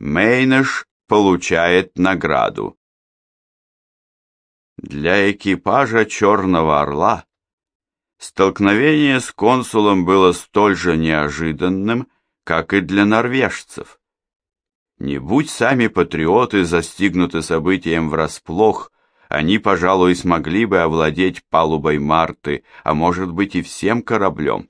Мейнеш получает награду. Для экипажа «Черного орла» столкновение с консулом было столь же неожиданным, как и для норвежцев. Не будь сами патриоты застигнуты событием врасплох, они, пожалуй, смогли бы овладеть палубой Марты, а может быть и всем кораблем.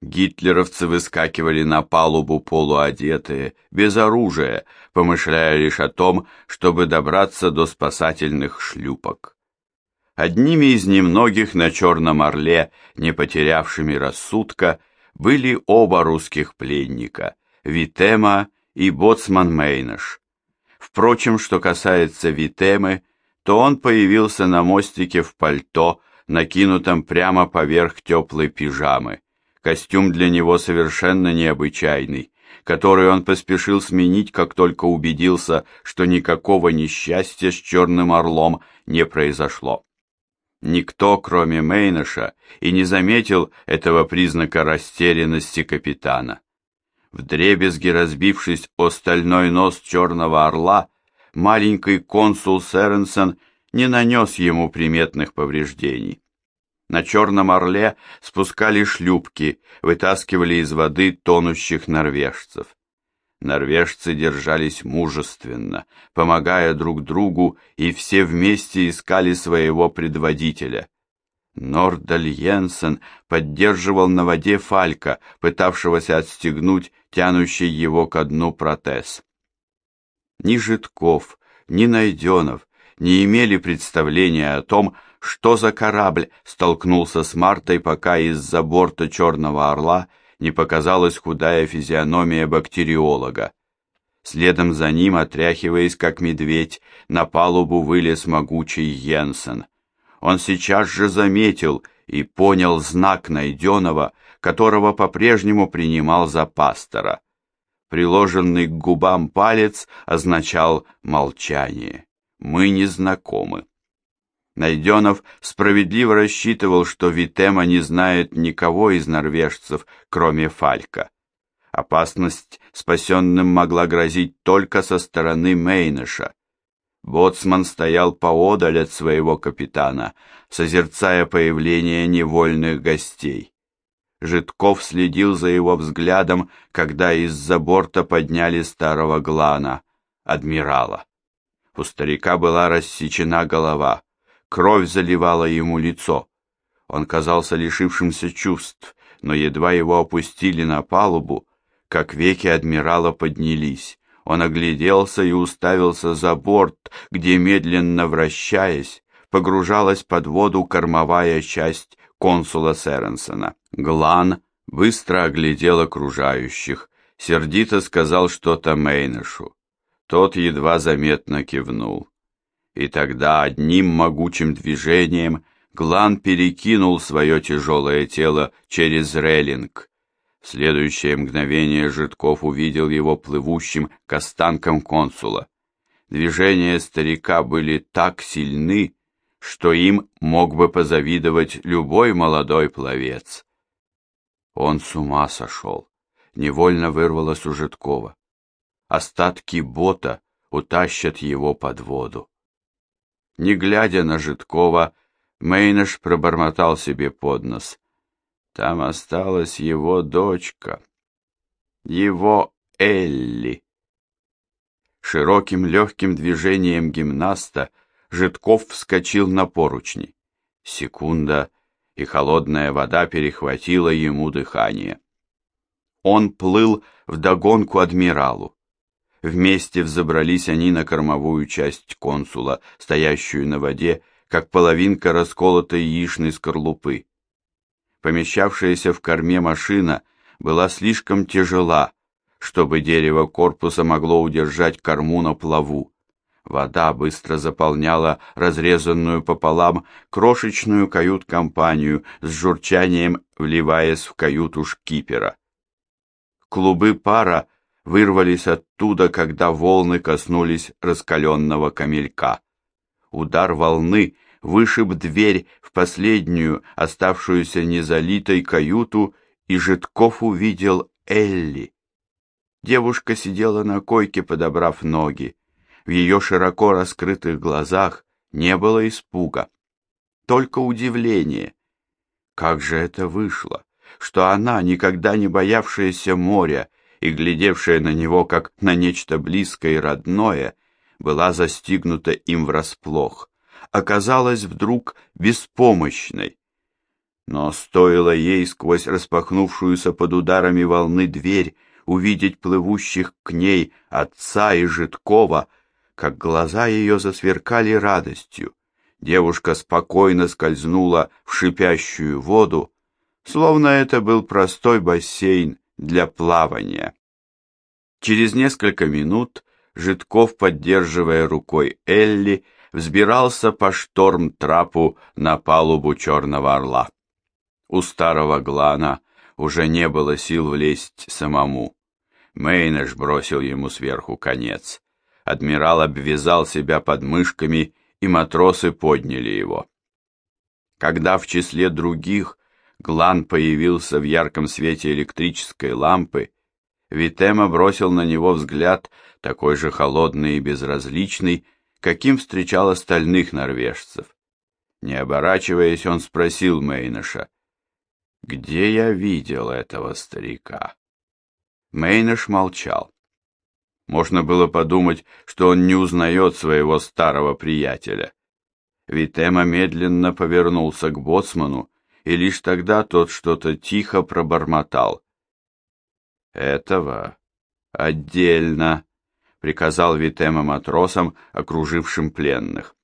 Гитлеровцы выскакивали на палубу полуодетые, без оружия, помышляя лишь о том, чтобы добраться до спасательных шлюпок. Одними из немногих на Черном Орле, не потерявшими рассудка, были оба русских пленника – Витема и боцман Мейнеш. Впрочем, что касается Витемы, то он появился на мостике в пальто, накинутом прямо поверх теплой пижамы. Костюм для него совершенно необычайный, который он поспешил сменить, как только убедился, что никакого несчастья с Черным Орлом не произошло. Никто, кроме Мейнаша, и не заметил этого признака растерянности капитана. Вдребезги разбившись о стальной нос Черного Орла, маленький консул Сэренсон не нанес ему приметных повреждений. На Черном Орле спускали шлюпки, вытаскивали из воды тонущих норвежцев. Норвежцы держались мужественно, помогая друг другу, и все вместе искали своего предводителя. Нордаль Йенсен поддерживал на воде Фалька, пытавшегося отстегнуть тянущий его ко дну протез. Ни Житков, ни Найденов не имели представления о том, что за корабль столкнулся с Мартой, пока из-за борта Черного Орла не показалась худая физиономия бактериолога. Следом за ним, отряхиваясь как медведь, на палубу вылез могучий Йенсен. Он сейчас же заметил и понял знак найденного, которого по-прежнему принимал за пастора. Приложенный к губам палец означал молчание. Мы не знакомы. Найденов справедливо рассчитывал, что Витема не знает никого из норвежцев, кроме Фалька. Опасность спасенным могла грозить только со стороны Мейнеша. Боцман стоял поодаль от своего капитана, созерцая появление невольных гостей. Житков следил за его взглядом, когда из-за борта подняли старого Глана, адмирала. У старика была рассечена голова. Кровь заливала ему лицо. Он казался лишившимся чувств, но едва его опустили на палубу, как веки адмирала поднялись. Он огляделся и уставился за борт, где, медленно вращаясь, погружалась под воду кормовая часть консула Сэренсона. Глан быстро оглядел окружающих, сердито сказал что-то Мейнешу. Тот едва заметно кивнул и тогда одним могучим движением Глан перекинул свое тяжелое тело через рейлинг. В следующее мгновение Житков увидел его плывущим к останкам консула. Движения старика были так сильны, что им мог бы позавидовать любой молодой пловец. Он с ума сошел, невольно вырвалось у Житкова. Остатки бота утащат его под воду. Не глядя на Житкова, Мейнеш пробормотал себе под нос. Там осталась его дочка, его Элли. Широким легким движением гимнаста Житков вскочил на поручни. Секунда, и холодная вода перехватила ему дыхание. Он плыл вдогонку адмиралу. Вместе взобрались они на кормовую часть консула, стоящую на воде, как половинка расколотой яичной скорлупы. Помещавшаяся в корме машина была слишком тяжела, чтобы дерево корпуса могло удержать корму на плаву. Вода быстро заполняла разрезанную пополам крошечную кают-компанию с журчанием, вливаясь в каюту шкипера. Клубы пара вырвались оттуда, когда волны коснулись раскаленного камелька. Удар волны вышиб дверь в последнюю, оставшуюся незалитой каюту, и Житков увидел Элли. Девушка сидела на койке, подобрав ноги. В ее широко раскрытых глазах не было испуга, только удивление. Как же это вышло, что она, никогда не боявшаяся моря и глядевшая на него как на нечто близкое и родное, была застигнута им врасплох, оказалась вдруг беспомощной. Но стоило ей сквозь распахнувшуюся под ударами волны дверь увидеть плывущих к ней отца и Житкова, как глаза ее засверкали радостью. Девушка спокойно скользнула в шипящую воду, словно это был простой бассейн для плавания. Через несколько минут Житков, поддерживая рукой Элли, взбирался по шторм-трапу на палубу Черного Орла. У старого Глана уже не было сил влезть самому. Мейнеш бросил ему сверху конец. Адмирал обвязал себя подмышками, и матросы подняли его. Когда в числе других Глан появился в ярком свете электрической лампы, Витема бросил на него взгляд, такой же холодный и безразличный, каким встречал остальных норвежцев. Не оборачиваясь, он спросил Мейноша, «Где я видел этого старика?» Мейнош молчал. Можно было подумать, что он не узнает своего старого приятеля. Витема медленно повернулся к боцману, и лишь тогда тот что-то тихо пробормотал. «Этого отдельно», — приказал Витема матросам, окружившим пленных.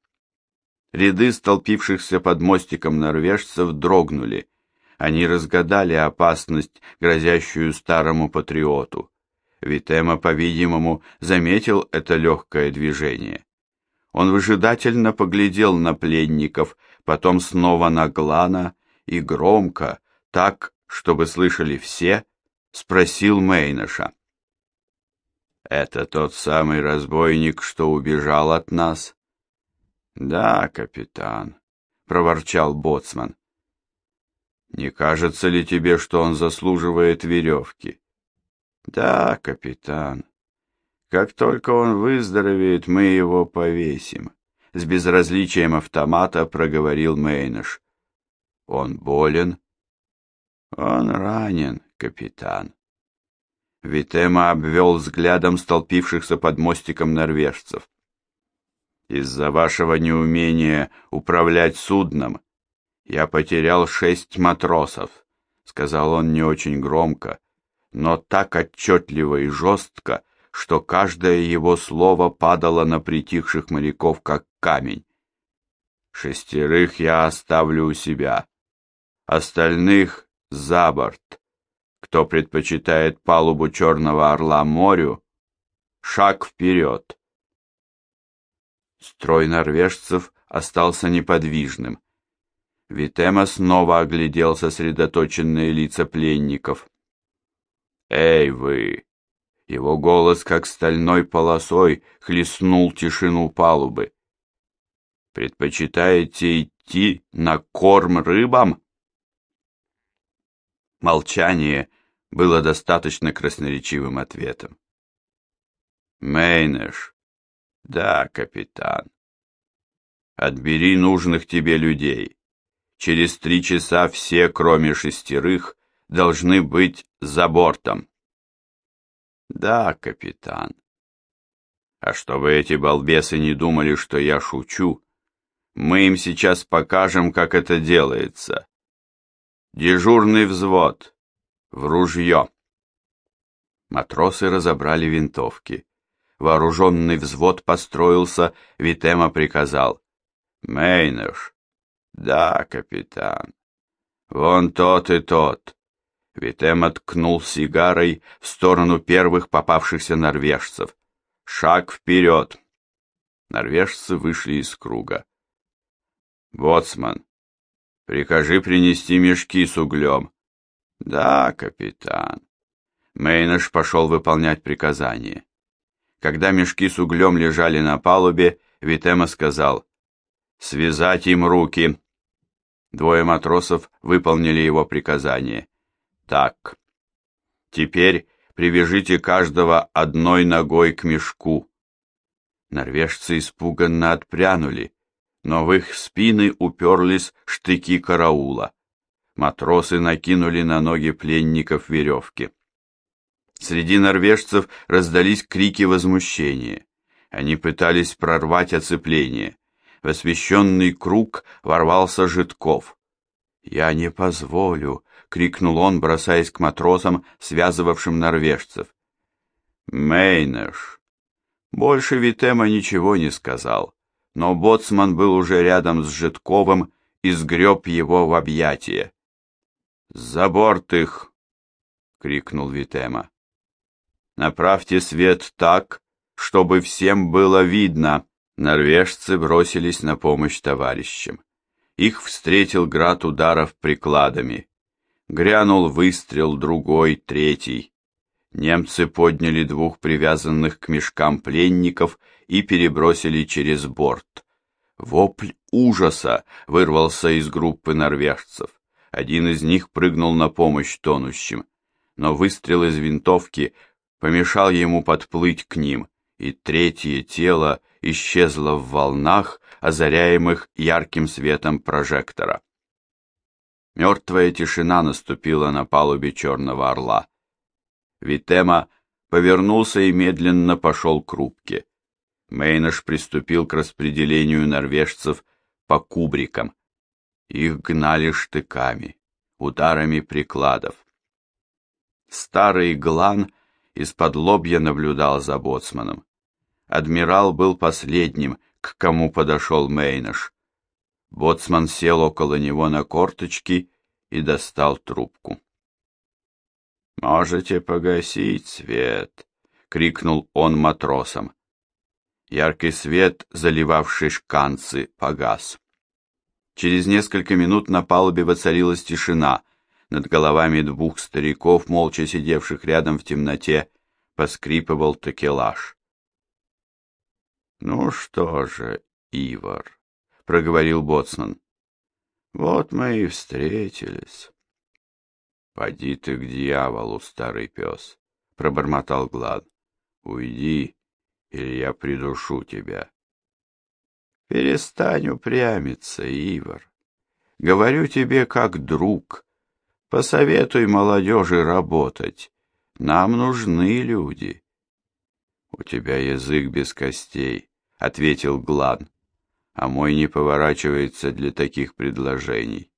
Ряды столпившихся под мостиком норвежцев дрогнули. Они разгадали опасность, грозящую старому патриоту. Витема, по-видимому, заметил это легкое движение. Он выжидательно поглядел на пленников, потом снова на Глана и громко, так, чтобы слышали все, спросил Мейноша. «Это тот самый разбойник, что убежал от нас?» «Да, капитан», — проворчал боцман. «Не кажется ли тебе, что он заслуживает веревки?» Да, капитан. Как только он выздоровеет, мы его повесим. С безразличием автомата проговорил Мейнеш. Он болен? Он ранен, капитан. Витема обвел взглядом столпившихся под мостиком норвежцев. Из-за вашего неумения управлять судном я потерял шесть матросов, сказал он не очень громко, но так отчетливо и жестко, что каждое его слово падало на притихших моряков, как камень. Шестерых я оставлю у себя, остальных — за борт. Кто предпочитает палубу Черного Орла морю, шаг вперед. Строй норвежцев остался неподвижным. Витема снова оглядел сосредоточенные лица пленников. «Эй, вы!» Его голос, как стальной полосой, хлестнул тишину палубы. «Предпочитаете идти на корм рыбам?» Молчание было достаточно красноречивым ответом. «Мейнеш!» «Да, капитан. Отбери нужных тебе людей. Через три часа все, кроме шестерых, должны быть за бортом. Да, капитан. А чтобы эти балбесы не думали, что я шучу, мы им сейчас покажем, как это делается. Дежурный взвод. В ружье. Матросы разобрали винтовки. Вооруженный взвод построился, Витема приказал. Мейнеш. Да, капитан. Вон тот и тот. Витем откнул сигарой в сторону первых попавшихся норвежцев. «Шаг вперед!» Норвежцы вышли из круга. «Боцман, прикажи принести мешки с углем». «Да, капитан». Мейнеш пошел выполнять приказание. Когда мешки с углем лежали на палубе, Витема сказал «Связать им руки». Двое матросов выполнили его приказание. Так, теперь привяжите каждого одной ногой к мешку. Норвежцы испуганно отпрянули, но в их спины уперлись штыки караула. Матросы накинули на ноги пленников веревки. Среди норвежцев раздались крики возмущения. Они пытались прорвать оцепление. В освещенный круг ворвался Житков. «Я не позволю!» — крикнул он, бросаясь к матросам, связывавшим норвежцев. «Мейнеш!» Больше Витема ничего не сказал, но боцман был уже рядом с Житковым и сгреб его в объятия. «За борт их!» — крикнул Витема. «Направьте свет так, чтобы всем было видно!» Норвежцы бросились на помощь товарищам. Их встретил град ударов прикладами. Грянул выстрел другой, третий. Немцы подняли двух привязанных к мешкам пленников и перебросили через борт. Вопль ужаса вырвался из группы норвежцев. Один из них прыгнул на помощь тонущим, но выстрел из винтовки помешал ему подплыть к ним, и третье тело исчезло в волнах, озаряемых ярким светом прожектора. Мертвая тишина наступила на палубе Черного Орла. Витема повернулся и медленно пошел к рубке. Мейнаш приступил к распределению норвежцев по кубрикам. Их гнали штыками, ударами прикладов. Старый Глан из-под лобья наблюдал за боцманом. Адмирал был последним, к кому подошел Мейнаш. Боцман сел около него на корточки и достал трубку. «Можете погасить свет!» — крикнул он матросам. Яркий свет, заливавший шканцы, погас. Через несколько минут на палубе воцарилась тишина. Над головами двух стариков, молча сидевших рядом в темноте, поскрипывал такелаж. «Ну что же, Ивар», — проговорил Боцман, — «вот мы и встретились». «Поди ты к дьяволу, старый пес!» — пробормотал Глад. «Уйди, или я придушу тебя». «Перестань упрямиться, Ивар. Говорю тебе как друг. Посоветуй молодежи работать. Нам нужны люди». «У тебя язык без костей», — ответил Глад, «а мой не поворачивается для таких предложений».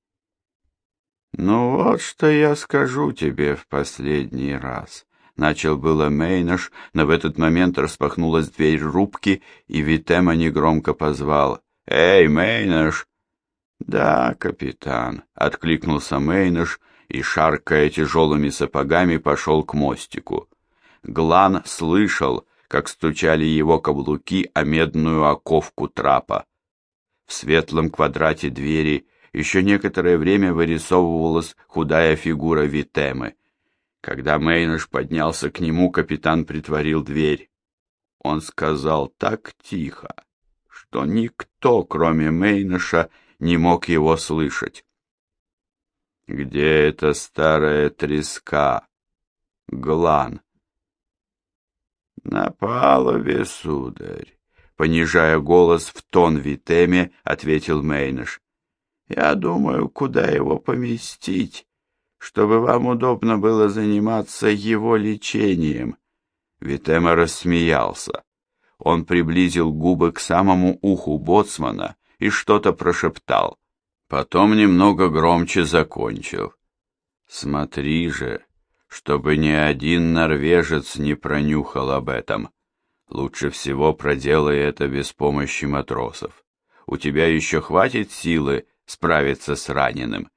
«Ну вот что я скажу тебе в последний раз», — начал было Мейнаш, но в этот момент распахнулась дверь рубки, и Витема негромко позвал. «Эй, Мейнаш!» «Да, капитан», — откликнулся Мейнаш и, шаркая тяжелыми сапогами, пошел к мостику. Глан слышал, как стучали его каблуки о медную оковку трапа. В светлом квадрате двери еще некоторое время вырисовывалась худая фигура Витемы. Когда Мейнаш поднялся к нему, капитан притворил дверь. Он сказал так тихо, что никто, кроме Мейнаша, не мог его слышать. «Где эта старая треска? Глан?» «На палубе, сударь», — понижая голос в тон Витеме, ответил Мейнаш. Я думаю, куда его поместить, чтобы вам удобно было заниматься его лечением. Витема рассмеялся. Он приблизил губы к самому уху боцмана и что-то прошептал. Потом немного громче закончил. «Смотри же, чтобы ни один норвежец не пронюхал об этом. Лучше всего проделай это без помощи матросов. У тебя еще хватит силы справиться с раненым.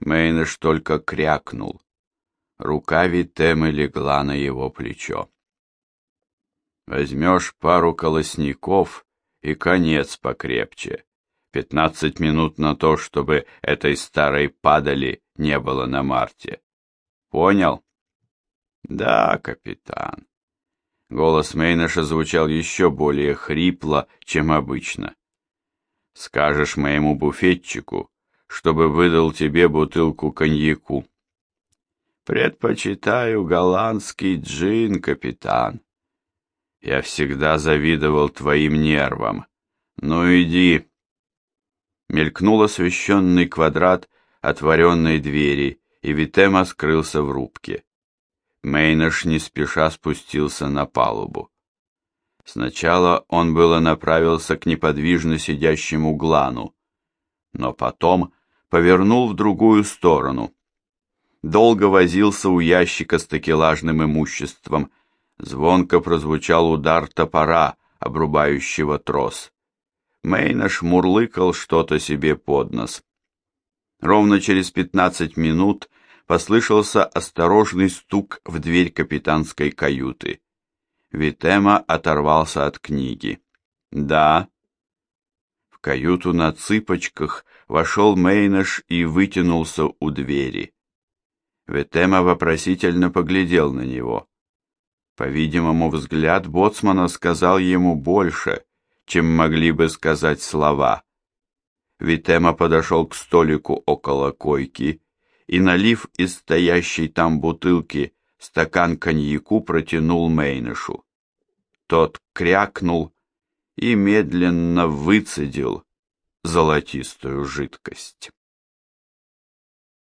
Мейнеш только крякнул. Рука Витемы легла на его плечо. Возьмешь пару колосников и конец покрепче. Пятнадцать минут на то, чтобы этой старой падали не было на марте. Понял? Да, капитан. Голос Мейнаша звучал еще более хрипло, чем обычно. Скажешь моему буфетчику, чтобы выдал тебе бутылку коньяку. Предпочитаю голландский джин, капитан. Я всегда завидовал твоим нервам. Ну иди. Мелькнул освещенный квадрат отворенной двери, и Витема скрылся в рубке. Мейнаш не спеша спустился на палубу. Сначала он было направился к неподвижно сидящему Глану, но потом повернул в другую сторону. Долго возился у ящика с такелажным имуществом. Звонко прозвучал удар топора, обрубающего трос. Мейнаш мурлыкал что-то себе под нос. Ровно через пятнадцать минут послышался осторожный стук в дверь капитанской каюты. Витема оторвался от книги. «Да». В каюту на цыпочках вошел Мейнаш и вытянулся у двери. Витема вопросительно поглядел на него. По-видимому, взгляд боцмана сказал ему больше, чем могли бы сказать слова. Витема подошел к столику около койки и, налив из стоящей там бутылки стакан коньяку, протянул Мейнышу. Тот крякнул и медленно выцедил золотистую жидкость.